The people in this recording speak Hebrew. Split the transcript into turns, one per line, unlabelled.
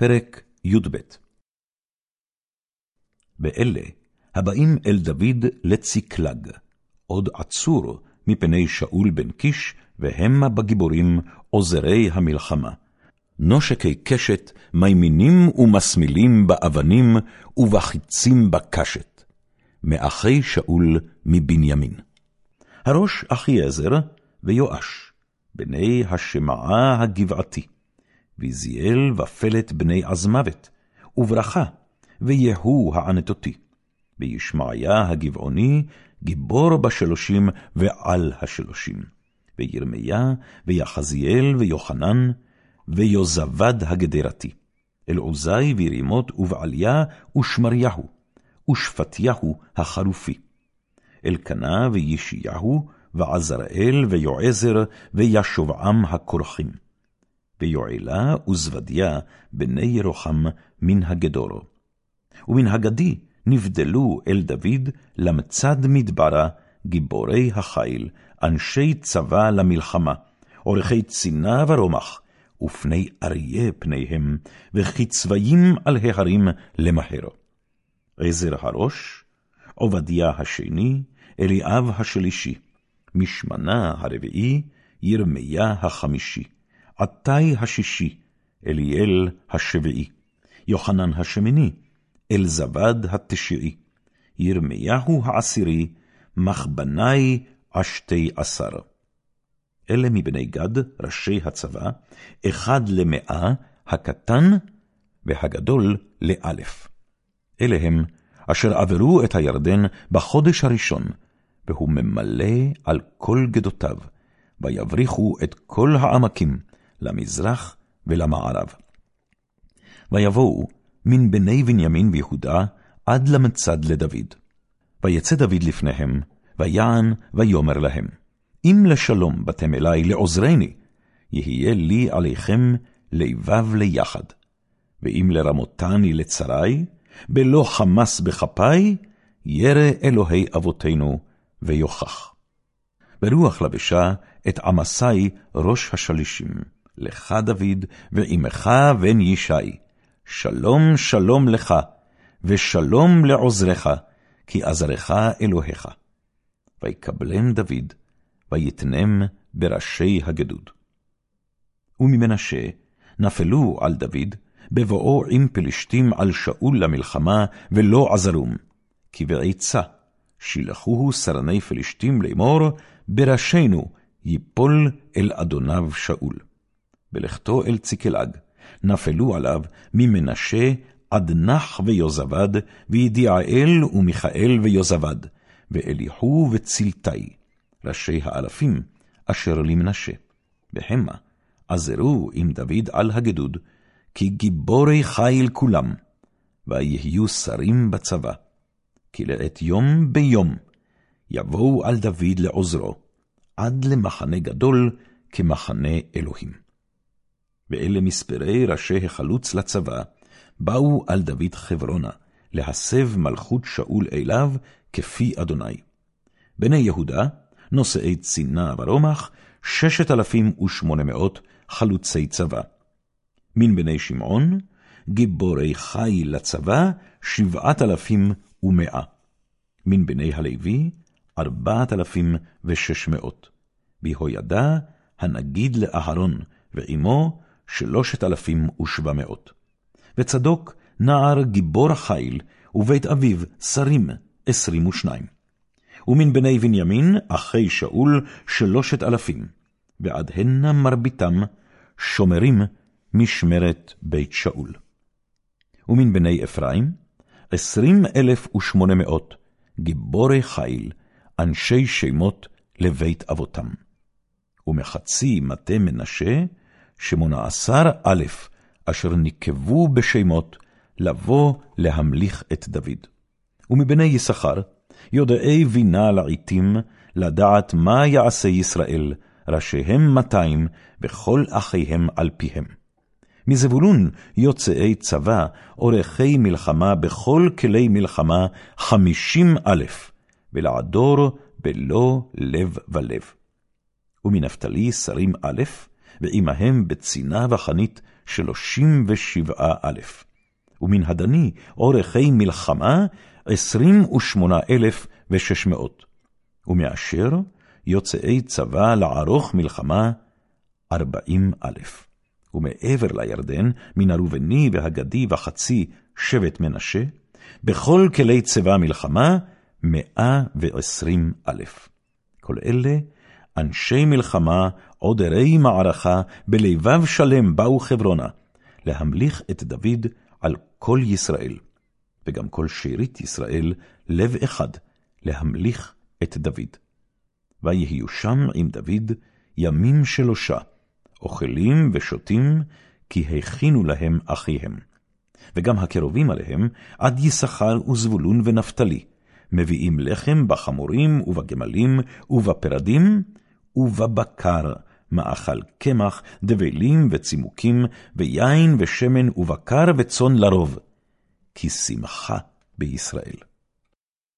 פרק י"ב באלה הבאים אל דוד לציקלג, עוד עצור מפני שאול בן קיש, והמה בגיבורים עוזרי המלחמה. נושקי קשת, מימינים ומסמילים באבנים, ובחיצים בקשת. מאחי שאול מבנימין. הראש אחיעזר ויואש, בני השמעה הגבעתי. ויזיאל ופלט בני עזמוות, וברכה, ויהוא הענתותי. וישמעיה הגבעוני, גיבור בשלושים ועל השלושים. וירמיה, ויחזיאל, ויוחנן, ויוזבד הגדרתי. אלעוזי וירימות ובעליה, ושמריהו, ושפטיהו החלופי. אלקנה וישיהו, ועזראל, ויועזר, וישובעם הכורחים. ויועלה וזבדיה בני ירוחם מן הגדור. ומן הגדי נבדלו אל דוד למצד מדברה גיבורי החיל, אנשי צבא למלחמה, עורכי צינה ורומח, ופני אריה פניהם, וכצביים על ההרים למהר. עזר הראש, עובדיה השני, אליאב השלישי, משמנה הרביעי, ירמיה החמישי. עתי השישי, אליאל השביעי, יוחנן השמיני, אלזבד התשיעי, ירמיהו העשירי, מחבני עשתי עשר. אלה מבני גד, ראשי הצבא, אחד למאה, הקטן, והגדול לאלף. אלה הם אשר עברו את הירדן בחודש הראשון, והוא ממלא על כל גדותיו, ויבריחו את כל העמקים, למזרח ולמערב. ויבואו מן בני בנימין ויהודה עד למצד לדוד. ויצא דוד לפניהם, ויען ויאמר להם, אם לשלום באתם אלי לעוזרני, יהיה לי עליכם לבב ליחד. ואם לרמותני לצרי, בלא חמס בכפי, ירא אלוהי אבותינו ויוכח. ברוח לבשה את עמסי ראש השלישים. לך דוד, ועמך בן ישי, שלום שלום לך, ושלום לעוזרך, כי עזרך אלוהיך. ויקבלם דוד, ויתנם בראשי הגדוד. וממנשה נפלו על דוד, בבואו עם פלשתים על שאול למלחמה, ולא עזרום, כי בעצה שילחוהו סרני פלשתים לאמור, בראשינו יפול אל אדוניו שאול. בלכתו אל ציקלג, נפלו עליו ממנשה עד נח ויוזבד, וידיעאל ומיכאל ויוזבד, ואליחו וצלתי, ראשי האלפים, אשר למנשה. והמה עזרו עם דוד על הגדוד, כי גיבורי חיל כולם, ויהיו שרים בצבא. כי לעת יום ביום יבואו על דוד לעוזרו, עד למחנה גדול כמחנה אלוהים. ואלה מספרי ראשי החלוץ לצבא, באו על דוד חברונה, להסב מלכות שאול אליו, כפי אדוני. בני יהודה, נושאי צינה ורומח, ששת אלפים ושמונה מאות חלוצי צבא. מן בני שמעון, גיבורי חיל לצבא, שבעת אלפים ומאה. מן בני הלוי, ארבעת אלפים ושש מאות. בהוידע, הנגיד לאהרון, ועמו שלושת אלפים ושבע מאות. וצדוק נער גיבור חיל, ובית אביו שרים עשרים ושניים. ומן בני בנימין, אחי שאול, שלושת אלפים, ועד הנה מרביתם שומרים משמרת בית שאול. ומן בני אפרים, עשרים אלף ושמונה מאות, גיבורי חיל, אנשי שמות לבית אבותם. ומחצי מטה מנשה, שמונה עשר א', אשר נקבו בשמות, לבוא להמליך את דוד. ומבני יששכר, יודעי בינה לעתים, לדעת מה יעשה ישראל, ראשיהם מאתיים, וכל אחיהם על פיהם. מזבולון יוצאי צבא, עורכי מלחמה בכל כלי מלחמה, חמישים א', ולעדור בלא לב ולב. ומנפתלי שרים א', ועמהם בצינה וחנית שלושים ושבעה אלף. ומן הדני אורכי מלחמה עשרים ושמונה אלף ושש מאות. ומאשר יוצאי צבא לערוך מלחמה ארבעים אלף. ומעבר לירדן, מן הראובני והגדי וחצי שבט מנשה, בכל כלי צבא מלחמה, מאה ועשרים אלף. כל אלה אנשי מלחמה, עודרי מערכה, בלבב שלם באו חברונה, להמליך את דוד על כל ישראל, וגם כל שארית ישראל, לב אחד, להמליך את דוד. ויהיו שם עם דוד ימים שלושה, אוכלים ושותים, כי הכינו להם אחיהם. וגם הקרובים עליהם, עד יששכר וזבולון ונפתלי, מביאים לחם בחמורים ובגמלים ובפרדים ובבקר, מאכל קמח, דבלים וצימוקים, ויין ושמן ובקר וצאן לרוב, כי שמחה בישראל.